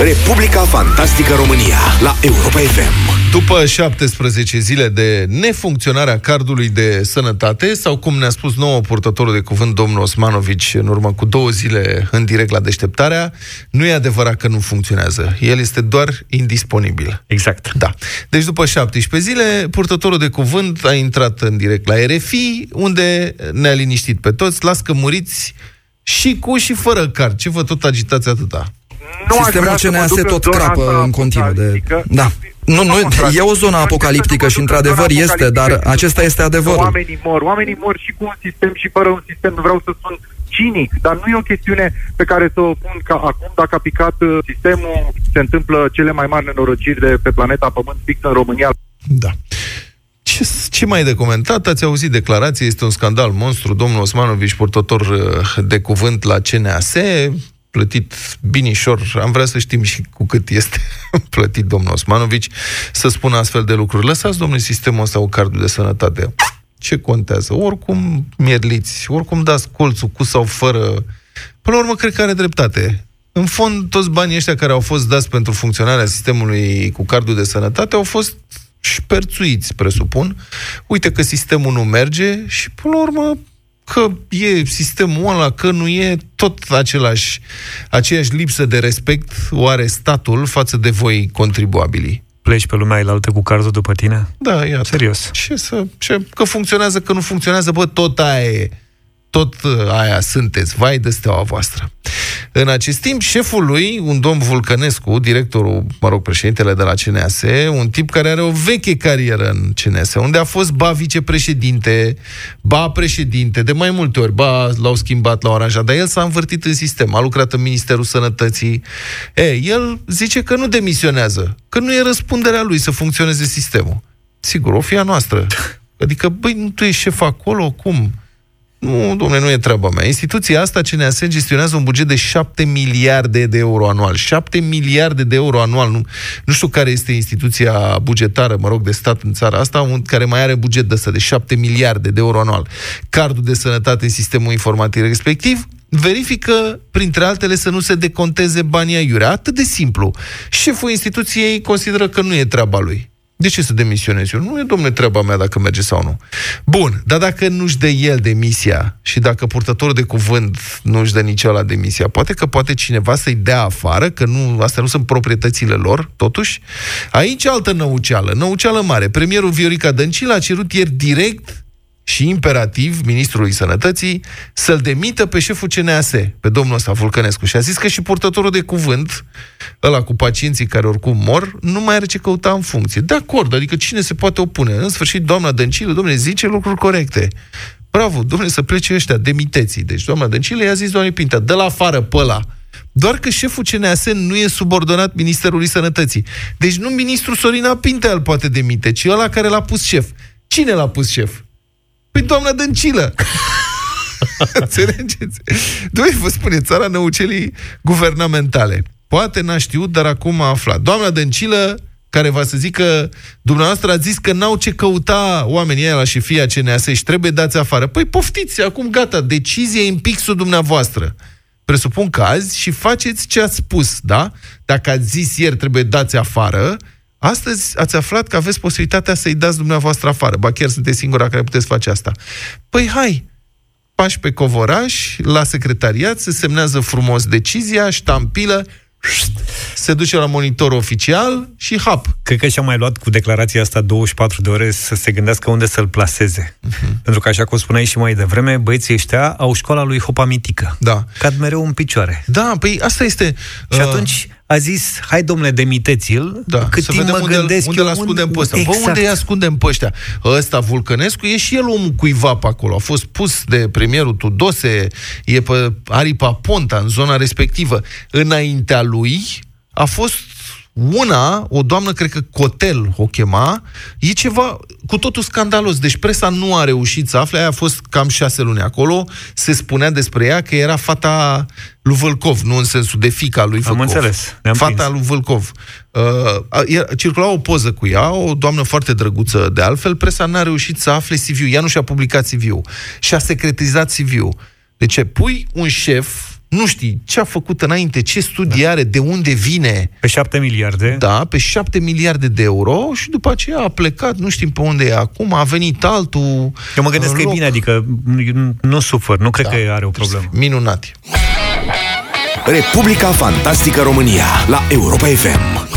Republica Fantastică România la Europa FM. După 17 zile de nefuncționare a cardului de sănătate, sau cum ne-a spus nouă purtătorul de cuvânt domnul Osmanovici în urmă cu două zile în direct la deșteptarea, nu e adevărat că nu funcționează. El este doar indisponibil. Exact. Da. Deci după 17 zile, purtătorul de cuvânt a intrat în direct la RFI, unde ne-a liniștit pe toți, las că muriți și cu și fără card. Ce vă tot agitați atâta? Nu Sistemul CNAS tot crapă în continuu de... Da. Nu, nu, e o zonă apocaliptică și într-adevăr este, dar acesta este adevărul. Oamenii mor, oamenii mor și cu un sistem și fără un sistem, nu vreau să spun cinic, dar nu e o chestiune pe care să o pun ca acum dacă a picat uh, sistemul, se întâmplă cele mai mari nenorociri de pe planeta Pământ fix în România. Da. Ce, ce mai de comentat? Ați auzit declarație, este un scandal monstru. Domnul Osmanovici, purtător uh, de cuvânt la CNAS, plătit binișor, am vrea să știm și cu cât este plătit domnul Osmanovici, să spună astfel de lucruri. Lăsați, domnule, sistemul ăsta cu cardul de sănătate. Ce contează? Oricum mierliți, oricum dați colțul cu sau fără. Până la urmă, cred că are dreptate. În fond, toți banii ăștia care au fost dați pentru funcționarea sistemului cu cardul de sănătate au fost șperțuiți, presupun. Uite că sistemul nu merge și, până la urmă, că e sistemul ăla, că nu e tot același, aceeași lipsă de respect o are statul față de voi contribuabilii. Pleci pe lumea ailaltă cu cardul după tine? Da, iată. Serios. Ce să... Ce, că funcționează, că nu funcționează, bă, tot aia e tot uh, aia sunteți, vai de steaua voastră. În acest timp, șeful lui, un domn Vulcănescu, directorul, mă rog, președintele de la CNAS, un tip care are o veche carieră în CNAS, unde a fost ba vicepreședinte, ba președinte, de mai multe ori, ba l-au schimbat, l-au aranjat, dar el s-a învârtit în sistem, a lucrat în Ministerul Sănătății. E, el zice că nu demisionează, că nu e răspunderea lui să funcționeze sistemul. Sigur, o fi a noastră. Adică, băi, nu tu ești șef acolo, cum? Nu, domnule, nu e treaba mea. Instituția asta, CNAS, gestionează un buget de 7 miliarde de euro anual. 7 miliarde de euro anual. Nu, nu știu care este instituția bugetară, mă rog, de stat în țara asta, un, care mai are buget de ăsta de 7 miliarde de euro anual. Cardul de sănătate în sistemul informativ respectiv verifică, printre altele, să nu se deconteze banii aiurea. Atât de simplu. Șeful instituției consideră că nu e treaba lui. De ce să demisionez eu? Nu e, domne, treaba mea dacă merge sau nu. Bun, dar dacă nu-și dă el demisia și dacă purtătorul de cuvânt nu-și dă nici ăla demisia, poate că poate cineva să-i dea afară, că nu, astea nu sunt proprietățile lor, totuși. Aici altă năuceală, năuceală mare. Premierul Viorica Dăncilă a cerut ieri direct și imperativ ministrului sănătății să-l demită pe șeful CNAS, pe domnul ăsta Vulcănescu. Și a zis că și purtătorul de cuvânt, ăla cu pacienții care oricum mor, nu mai are ce căuta în funcție. De acord, adică cine se poate opune? În sfârșit, doamna Dăncilă, domnule, zice lucruri corecte. Bravo, domnule, să plece ăștia, demiteții. Deci doamna Dăncilă i-a zis doamne Pintea, de la afară pe ăla. Doar că șeful CNAS nu e subordonat Ministerului Sănătății. Deci nu ministrul Sorina Pintea îl poate demite, ci ăla care l-a pus șef. Cine l-a pus șef? Păi doamna Dăncilă! Înțelegeți? Doi, vă spune, țara năucelii guvernamentale. Poate n-a știut, dar acum a aflat. Doamna Dăncilă, care va să zică, dumneavoastră a zis că n-au ce căuta oamenii aia la șefia CNAS și trebuie dați afară. Păi poftiți, acum gata, decizie în pixul dumneavoastră. Presupun că azi și faceți ce ați spus, da? Dacă ați zis ieri trebuie dați afară, Astăzi ați aflat că aveți posibilitatea să-i dați dumneavoastră afară. Ba chiar sunteți singura care puteți face asta. Păi hai, pași pe covoraș, la secretariat, se semnează frumos decizia, ștampilă, se duce la monitor oficial și hap. Cred că și-a mai luat cu declarația asta 24 de ore să se gândească unde să-l placeze. Uh-huh. Pentru că, așa cum spuneai și mai devreme, băieții ăștia au școala lui Hopa Mitică. Da. Cad mereu în picioare. Da, păi asta este... Și uh... atunci a zis, hai domnule, demiteți-l, da, cât să timp vedem mă unde, gândesc unde eu... Unde ascundem pe ăsta? Exact. Bă, unde îi ascundem pe ăștia? Ăsta, Vulcănescu, e și el omul cuiva pe acolo. A fost pus de premierul Tudose, e pe aripa Ponta, în zona respectivă. Înaintea lui a fost una, o doamnă, cred că Cotel o chema, e ceva cu totul scandalos. Deci presa nu a reușit să afle, aia a fost cam șase luni acolo, se spunea despre ea că era fata lui Vâlcov, nu în sensul de fica lui Vâlcov. Am înțeles. Fata prins. lui Vâlcov. Uh, circula o poză cu ea, o doamnă foarte drăguță de altfel, presa n-a reușit să afle CV-ul, ea nu și-a publicat CV-ul și a secretizat CV-ul. Deci pui un șef nu știi ce a făcut înainte, ce studii da. are, de unde vine. Pe 7 miliarde. Da, pe 7 miliarde de euro și după aceea a plecat, nu știm pe unde e acum, a venit altul. Eu mă gândesc că loc. e bine, adică nu sufăr, nu cred da. că are o problemă. Minunat. Republica Fantastică România la Europa FM.